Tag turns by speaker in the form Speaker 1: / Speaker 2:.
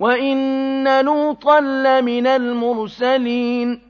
Speaker 1: وَإِنَّ لُوطًا لَّمِنَ الْمُرْسَلِينَ